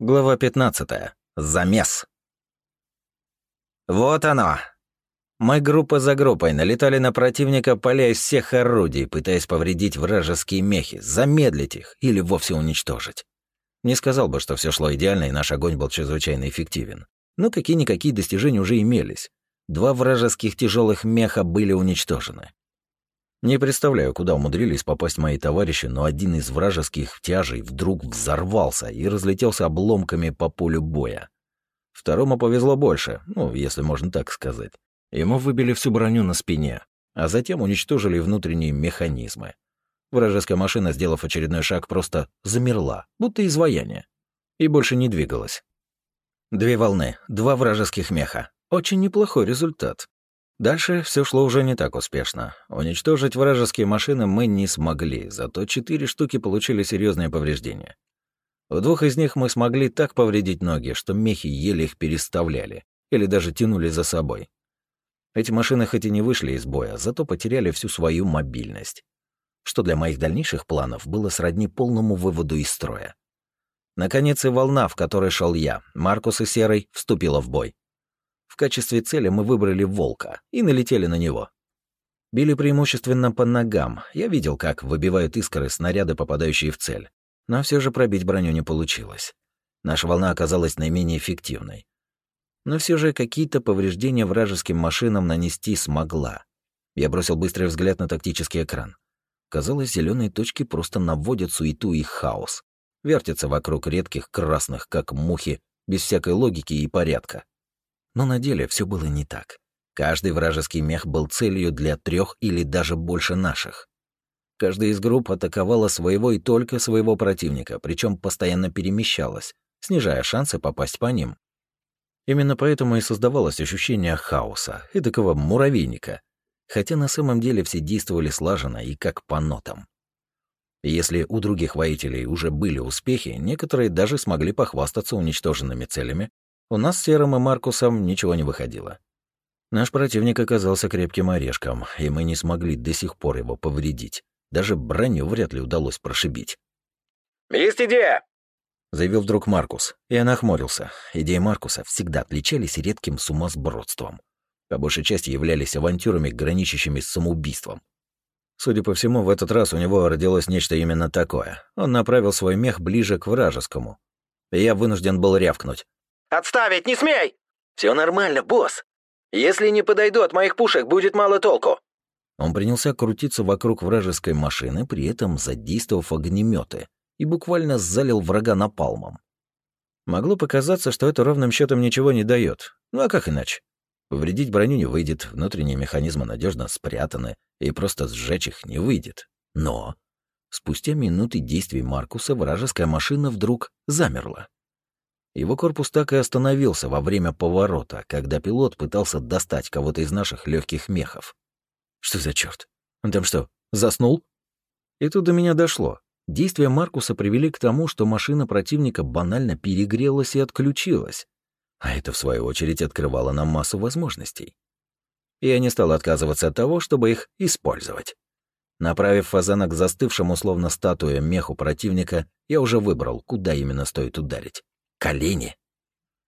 Глава 15. Замес. Вот оно. Мы группа за группой налетали на противника, поля из всех орудий, пытаясь повредить вражеские мехи, замедлить их или вовсе уничтожить. Не сказал бы, что все шло идеально и наш огонь был чрезвычайно эффективен. Но какие-никакие достижения уже имелись. Два вражеских тяжелых меха были уничтожены. Не представляю, куда умудрились попасть мои товарищи, но один из вражеских тяжей вдруг взорвался и разлетелся обломками по полю боя. Второму повезло больше, ну, если можно так сказать. Ему выбили всю броню на спине, а затем уничтожили внутренние механизмы. Вражеская машина, сделав очередной шаг, просто замерла, будто изваяние, и больше не двигалась. Две волны, два вражеских меха. Очень неплохой результат. Дальше все шло уже не так успешно. Уничтожить вражеские машины мы не смогли, зато четыре штуки получили серьезные повреждения. У двух из них мы смогли так повредить ноги, что мехи еле их переставляли или даже тянули за собой. Эти машины хоть и не вышли из боя, зато потеряли всю свою мобильность, что для моих дальнейших планов было сродни полному выводу из строя. Наконец и волна, в которой шел я, Маркус и Серый, вступила в бой. В качестве цели мы выбрали волка и налетели на него. Били преимущественно по ногам. Я видел, как выбивают искры снаряды, попадающие в цель. Но все же пробить броню не получилось. Наша волна оказалась наименее эффективной. Но все же какие-то повреждения вражеским машинам нанести смогла. Я бросил быстрый взгляд на тактический экран. Казалось, зеленые точки просто наводят суету и хаос. Вертятся вокруг редких красных, как мухи, без всякой логики и порядка. Но на деле все было не так. Каждый вражеский мех был целью для трех или даже больше наших. Каждая из групп атаковала своего и только своего противника, причем постоянно перемещалась, снижая шансы попасть по ним. Именно поэтому и создавалось ощущение хаоса, и такого муравейника, хотя на самом деле все действовали слаженно и как по нотам. если у других воителей уже были успехи, некоторые даже смогли похвастаться уничтоженными целями, у нас с Серым и Маркусом ничего не выходило. Наш противник оказался крепким орешком, и мы не смогли до сих пор его повредить. Даже броню вряд ли удалось прошибить. «Есть идея!» — заявил вдруг Маркус, и я нахмурился. Идеи Маркуса всегда отличались редким сумасбродством. По большей части являлись авантюрами, граничащими с самоубийством. Судя по всему, в этот раз у него родилось нечто именно такое. Он направил свой мех ближе к вражескому. И я вынужден был рявкнуть. «Отставить, не смей!» «Все нормально, босс. Если не подойду от моих пушек, будет мало толку». Он принялся крутиться вокруг вражеской машины, при этом задействовав огнеметы, и буквально залил врага напалмом. Могло показаться, что это ровным счетом ничего не дает. Ну а как иначе? Повредить броню не выйдет, внутренние механизмы надежно спрятаны, и просто сжечь их не выйдет. Но спустя минуты действий Маркуса вражеская машина вдруг замерла. Его корпус так и остановился во время поворота, когда пилот пытался достать кого-то из наших легких мехов. Что за черт? Он там что, заснул? И тут до меня дошло. Действия Маркуса привели к тому, что машина противника банально перегрелась и отключилась. А это, в свою очередь, открывало нам массу возможностей. Я не стал отказываться от того, чтобы их использовать. Направив фазана к застывшему, словно статуя, меху противника, я уже выбрал, куда именно стоит ударить колени.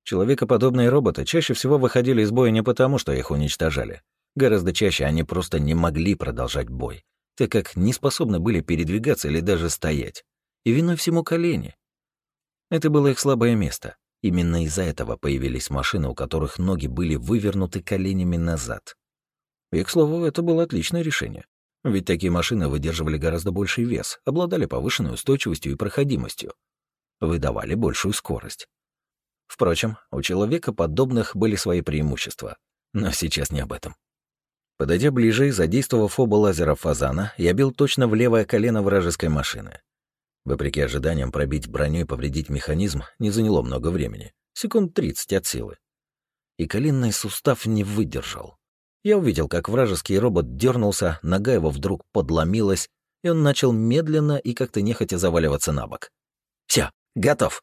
Человекоподобные роботы чаще всего выходили из боя не потому, что их уничтожали. Гораздо чаще они просто не могли продолжать бой, так как не способны были передвигаться или даже стоять. И виной всему колени. Это было их слабое место. Именно из-за этого появились машины, у которых ноги были вывернуты коленями назад. И, к слову, это было отличное решение. Ведь такие машины выдерживали гораздо больший вес, обладали повышенной устойчивостью и проходимостью, выдавали большую скорость. Впрочем, у человека подобных были свои преимущества, но сейчас не об этом. Подойдя ближе и задействовав оба лазера фазана, я бил точно в левое колено вражеской машины. Вопреки ожиданиям пробить броню и повредить механизм не заняло много времени, секунд 30 от силы. И коленный сустав не выдержал. Я увидел, как вражеский робот дернулся, нога его вдруг подломилась, и он начал медленно и как-то нехотя заваливаться на бок. Готов!»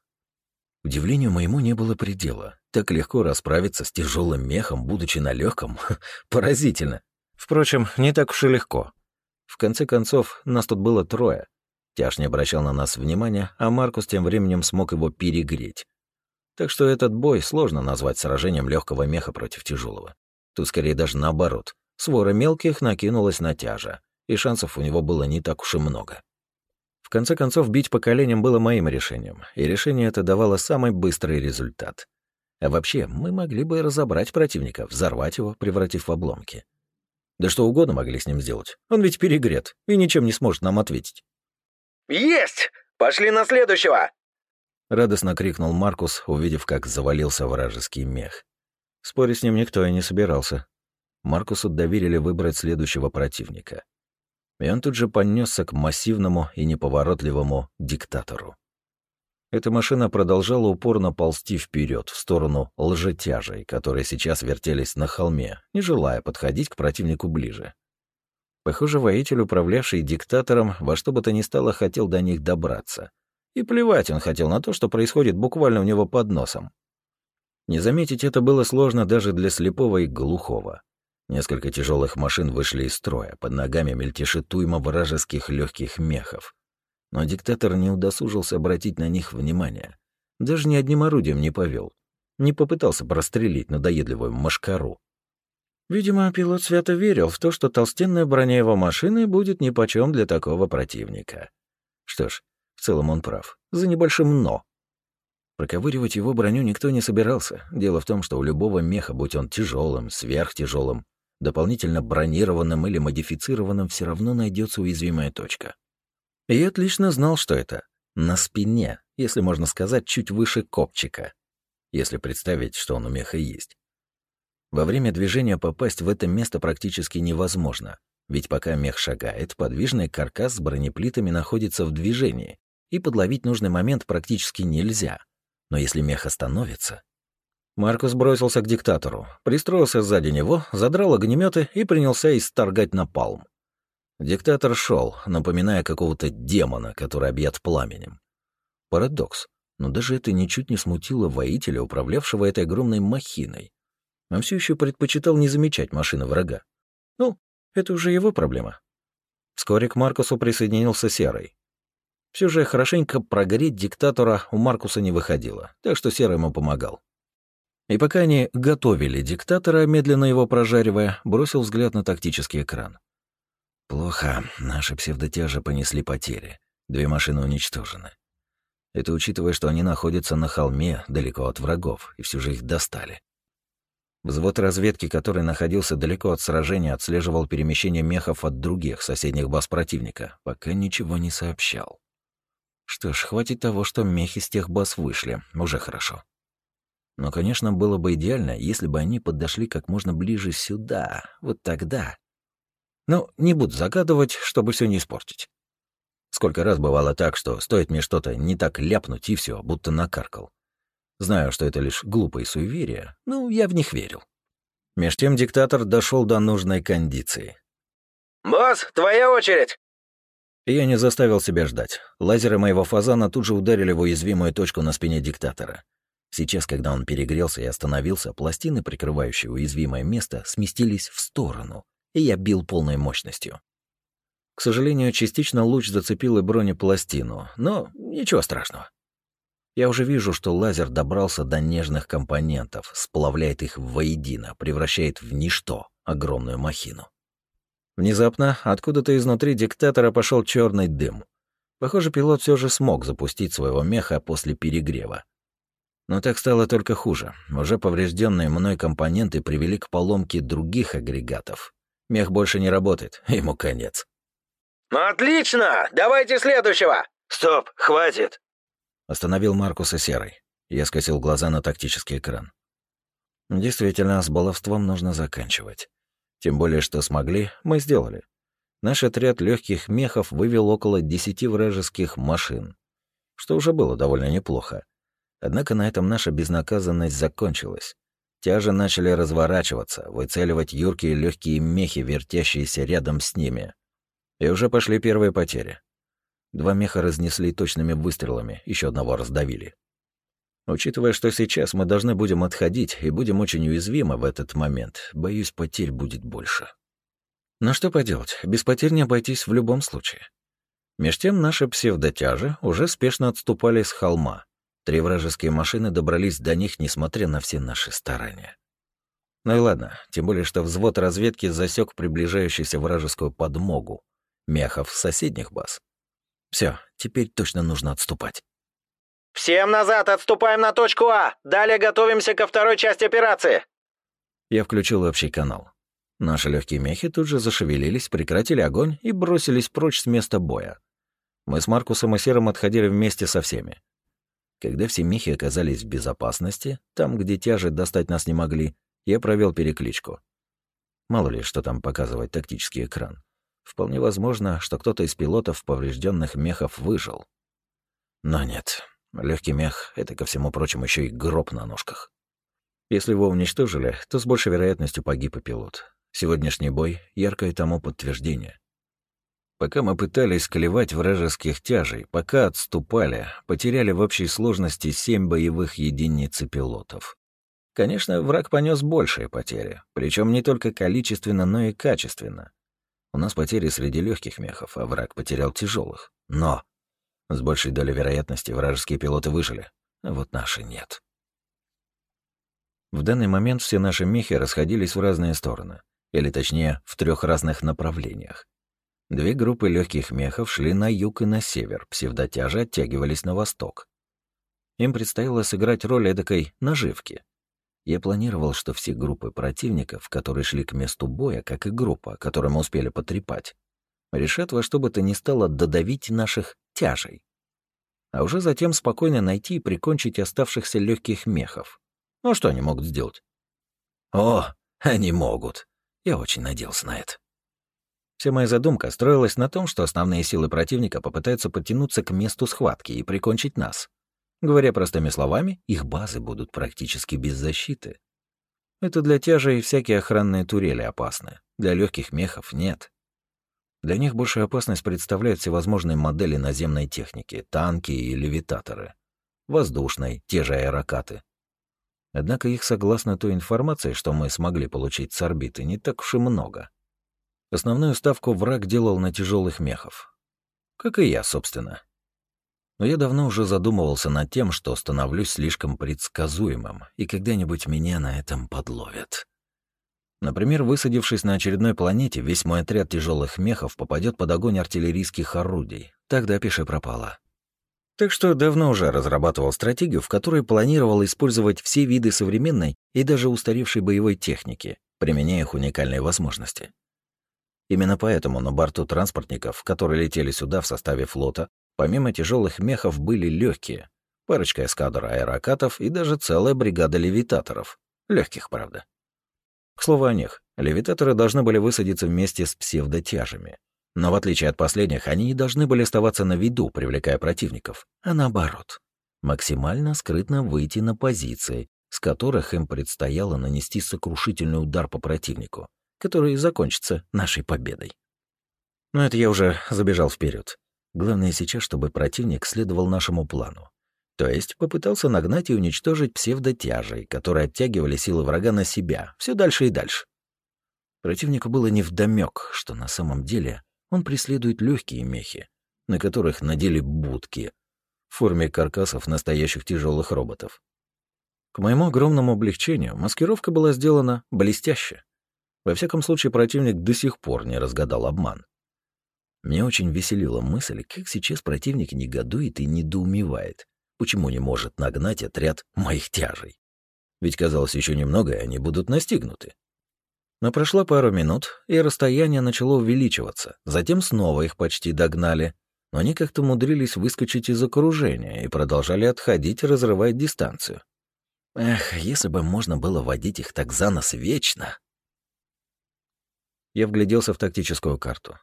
Удивлению моему не было предела. Так легко расправиться с тяжелым мехом, будучи на легком, поразительно. Впрочем, не так уж и легко. В конце концов, нас тут было трое. Тяж не обращал на нас внимания, а Маркус тем временем смог его перегреть, Так что этот бой сложно назвать сражением легкого меха против тяжелого. Тут скорее даже наоборот. Свора мелких накинулась на тяжа, и шансов у него было не так уж и много. В конце концов, бить по коленям было моим решением, и решение это давало самый быстрый результат. А вообще, мы могли бы разобрать противника, взорвать его, превратив в обломки. Да что угодно могли с ним сделать. Он ведь перегрет и ничем не сможет нам ответить. «Есть! Пошли на следующего!» Радостно крикнул Маркус, увидев, как завалился вражеский мех. Спорить с ним никто и не собирался. Маркусу доверили выбрать следующего противника. И он тут же понесся к массивному и неповоротливому диктатору. Эта машина продолжала упорно ползти вперед в сторону лжетяжей, которые сейчас вертелись на холме, не желая подходить к противнику ближе. Похоже, воитель, управлявший диктатором, во что бы то ни стало хотел до них добраться — и плевать он хотел на то, что происходит буквально у него под носом. Не заметить это было сложно даже для слепого и глухого. Несколько тяжелых машин вышли из строя, под ногами мельтешит туйма вражеских легких мехов. Но диктатор не удосужился обратить на них внимание. Даже ни одним орудием не повел. Не попытался прострелить надоедливую машкару. Видимо, пилот свято верил в то, что толстенная броня его машины будет нипочем для такого противника. Что ж, в целом он прав. За небольшим «но». Проковыривать его броню никто не собирался. Дело в том, что у любого меха, будь он тяжелым, сверхтяжелым, дополнительно бронированным или модифицированным, все равно найдется уязвимая точка. И я отлично знал, что это. На спине, если можно сказать, чуть выше копчика. Если представить, что он у меха есть. Во время движения попасть в это место практически невозможно, ведь пока мех шагает, подвижный каркас с бронеплитами находится в движении, и подловить нужный момент практически нельзя. Но если мех остановится... Маркус бросился к диктатору, пристроился сзади него, задрал огнеметы и принялся исторгать напалм. Диктатор шел, напоминая какого-то демона, который объят пламенем. Парадокс, но даже это ничуть не смутило воителя, управлявшего этой огромной махиной. Он все еще предпочитал не замечать машины врага. Ну, это уже его проблема. Вскоре к Маркусу присоединился Серый. Все же хорошенько прогреть диктатора у Маркуса не выходило, так что Серый ему помогал. И пока они готовили диктатора, медленно его прожаривая, бросил взгляд на тактический экран. Плохо, наши псевдотяжи понесли потери. Две машины уничтожены. Это учитывая, что они находятся на холме, далеко от врагов, и все же их достали. Взвод разведки, который находился далеко от сражения, отслеживал перемещение мехов от других соседних баз противника, пока ничего не сообщал. Что ж, хватит того, что мехи с тех баз вышли. Уже хорошо. Но, конечно, было бы идеально, если бы они подошли как можно ближе сюда. Вот тогда. Но не буду загадывать, чтобы все не испортить. Сколько раз бывало так, что стоит мне что-то не так ляпнуть, и все, будто накаркал. Знаю, что это лишь глупые суеверия, но я в них верил. Меж тем диктатор дошел до нужной кондиции. «Босс, твоя очередь!» Я не заставил себя ждать. Лазеры моего фазана тут же ударили в уязвимую точку на спине диктатора. Сейчас, когда он перегрелся и остановился, пластины, прикрывающие уязвимое место, сместились в сторону, и я бил полной мощностью. К сожалению, частично луч зацепил и бронепластину, но ничего страшного. Я уже вижу, что лазер добрался до нежных компонентов, сплавляет их воедино, превращает в ничто огромную махину. Внезапно откуда-то изнутри диктатора пошел черный дым. Похоже, пилот все же смог запустить своего меха после перегрева. Но так стало только хуже. Уже поврежденные мной компоненты привели к поломке других агрегатов. Мех больше не работает, ему конец. «Отлично! Давайте следующего!» «Стоп, хватит!» Остановил Маркуса Серый. Я скосил глаза на тактический экран. Действительно, с баловством нужно заканчивать. Тем более, что смогли, мы сделали. Наш отряд легких мехов вывел около десяти вражеских машин, что уже было довольно неплохо. Однако на этом наша безнаказанность закончилась. Тяжи начали разворачиваться, выцеливать юркие легкие мехи, вертящиеся рядом с ними. И уже пошли первые потери. Два меха разнесли точными выстрелами, еще одного раздавили. Учитывая, что сейчас мы должны будем отходить и будем очень уязвимы в этот момент, боюсь, потерь будет больше. Но что поделать, без потерь не обойтись в любом случае. Меж тем наши псевдотяжи уже спешно отступали с холма. Три вражеские машины добрались до них, несмотря на все наши старания. Ну и ладно, тем более, что взвод разведки засек приближающуюся вражескую подмогу, мехов соседних баз. Все, теперь точно нужно отступать. «Всем назад, отступаем на точку А! Далее готовимся ко второй части операции!» Я включил общий канал. Наши легкие мехи тут же зашевелились, прекратили огонь и бросились прочь с места боя. Мы с Маркусом и Серым отходили вместе со всеми. Когда все мехи оказались в безопасности, там, где тяжи достать нас не могли, я провел перекличку. Мало ли, что там показывает тактический экран. Вполне возможно, что кто-то из пилотов поврежденных мехов выжил. Но нет, легкий мех — это, ко всему прочему, еще и гроб на ножках. Если его уничтожили, то с большей вероятностью погиб и пилот. Сегодняшний бой — яркое тому подтверждение. Пока мы пытались клевать вражеских тяжей, пока отступали, потеряли в общей сложности семь боевых единиц пилотов. Конечно, враг понес большие потери, причем не только количественно, но и качественно. У нас потери среди легких мехов, а враг потерял тяжелых. Но с большей долей вероятности вражеские пилоты выжили, а вот наши нет. В данный момент все наши мехи расходились в разные стороны, или точнее, в трех разных направлениях. Две группы легких мехов шли на юг и на север, псевдотяжи оттягивались на восток. Им предстояло сыграть роль эдакой наживки. Я планировал, что все группы противников, которые шли к месту боя, как и группа, которую мы успели потрепать, решат во что бы то ни стало додавить наших тяжей. А уже затем спокойно найти и прикончить оставшихся легких мехов. Ну что они могут сделать? О, они могут. Я очень надеялся на это. Вся моя задумка строилась на том, что основные силы противника попытаются подтянуться к месту схватки и прикончить нас. Говоря простыми словами, их базы будут практически без защиты. Это для тяжей всякие охранные турели опасны, для легких мехов нет. Для них большую опасность представляют всевозможные модели наземной техники, танки и левитаторы. Воздушной, те же аэрокаты. Однако их, согласно той информации, что мы смогли получить с орбиты, не так уж и много. Основную ставку враг делал на тяжелых мехов. Как и я, собственно. Но я давно уже задумывался над тем, что становлюсь слишком предсказуемым, и когда-нибудь меня на этом подловят. Например, высадившись на очередной планете, весь мой отряд тяжелых мехов попадет под огонь артиллерийских орудий. Тогда пиши пропало. Так что давно уже разрабатывал стратегию, в которой планировал использовать все виды современной и даже устаревшей боевой техники, применяя их уникальные возможности. Именно поэтому на борту транспортников, которые летели сюда в составе флота, помимо тяжелых мехов были легкие, парочка эскадр аэрокатов и даже целая бригада левитаторов. Легких, правда. К слову о них, левитаторы должны были высадиться вместе с псевдотяжами. Но в отличие от последних, они не должны были оставаться на виду, привлекая противников, а наоборот. Максимально скрытно выйти на позиции, с которых им предстояло нанести сокрушительный удар по противнику, который закончится нашей победой. Но это я уже забежал вперед. Главное сейчас, чтобы противник следовал нашему плану. То есть попытался нагнать и уничтожить псевдотяжей, которые оттягивали силы врага на себя, все дальше и дальше. Противнику было невдомёк, что на самом деле он преследует легкие мехи, на которых надели будки в форме каркасов настоящих тяжелых роботов. К моему огромному облегчению маскировка была сделана блестяще. Во всяком случае, противник до сих пор не разгадал обман. Мне очень веселила мысль, как сейчас противник негодует и недоумевает, почему не может нагнать отряд моих тяжей. Ведь казалось еще немного, и они будут настигнуты. Но прошло пару минут, и расстояние начало увеличиваться. Затем снова их почти догнали. Но они как-то умудрились выскочить из окружения и продолжали отходить, разрывая дистанцию. Эх, если бы можно было водить их так за нос вечно. Я вгляделся в тактическую карту.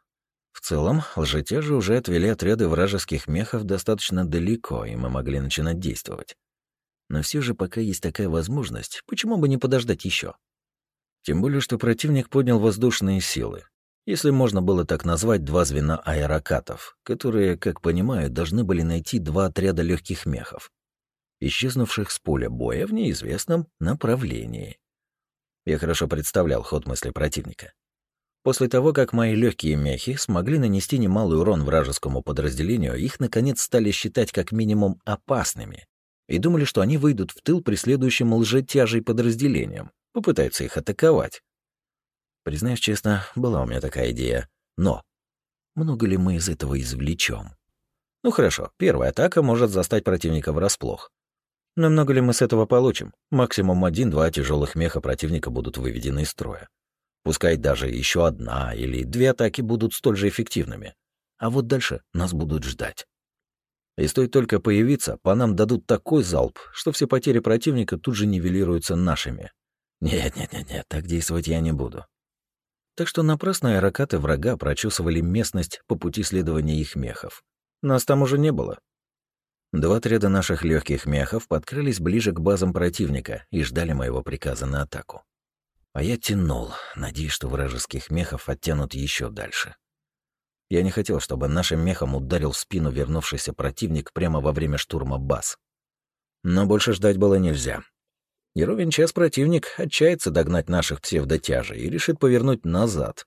В целом, лжетяжи уже отвели отряды вражеских мехов достаточно далеко, и мы могли начинать действовать. Но все же, пока есть такая возможность, почему бы не подождать еще? Тем более, что противник поднял воздушные силы. Если можно было так назвать два звена аэрокатов, которые, как понимаю, должны были найти два отряда легких мехов, исчезнувших с поля боя в неизвестном направлении. Я хорошо представлял ход мысли противника. После того, как мои легкие мехи смогли нанести немалый урон вражескому подразделению, их, наконец, стали считать как минимум опасными и думали, что они выйдут в тыл преследующим лжетяжей подразделением, попытаются их атаковать. Признаюсь честно, была у меня такая идея. Но много ли мы из этого извлечем? Ну хорошо, первая атака может застать противника врасплох. Но много ли мы с этого получим? Максимум один-два тяжелых меха противника будут выведены из строя. Пускай даже еще одна или две атаки будут столь же эффективными. А вот дальше нас будут ждать. И стоит только появиться, по нам дадут такой залп, что все потери противника тут же нивелируются нашими. Нет-нет-нет, так действовать я не буду. Так что напрасно аэрокаты врага прочесывали местность по пути следования их мехов. Нас там уже не было. Два отряда наших легких мехов подкрылись ближе к базам противника и ждали моего приказа на атаку. А я тянул, надеясь, что вражеских мехов оттянут еще дальше. Я не хотел, чтобы нашим мехом ударил в спину вернувшийся противник прямо во время штурма баз. Но больше ждать было нельзя. И ровен час противник отчается догнать наших псевдотяжей и решит повернуть назад.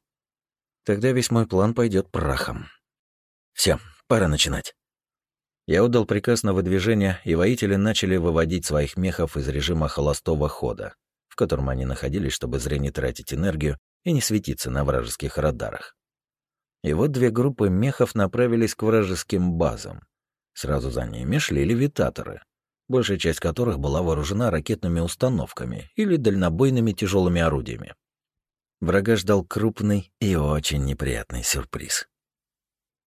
Тогда весь мой план пойдет прахом. Все, пора начинать. Я отдал приказ на выдвижение, и воители начали выводить своих мехов из режима холостого хода, котором они находились, чтобы зря не тратить энергию и не светиться на вражеских радарах. И вот две группы мехов направились к вражеским базам. Сразу за ними шли левитаторы, большая часть которых была вооружена ракетными установками или дальнобойными тяжелыми орудиями. Врага ждал крупный и очень неприятный сюрприз.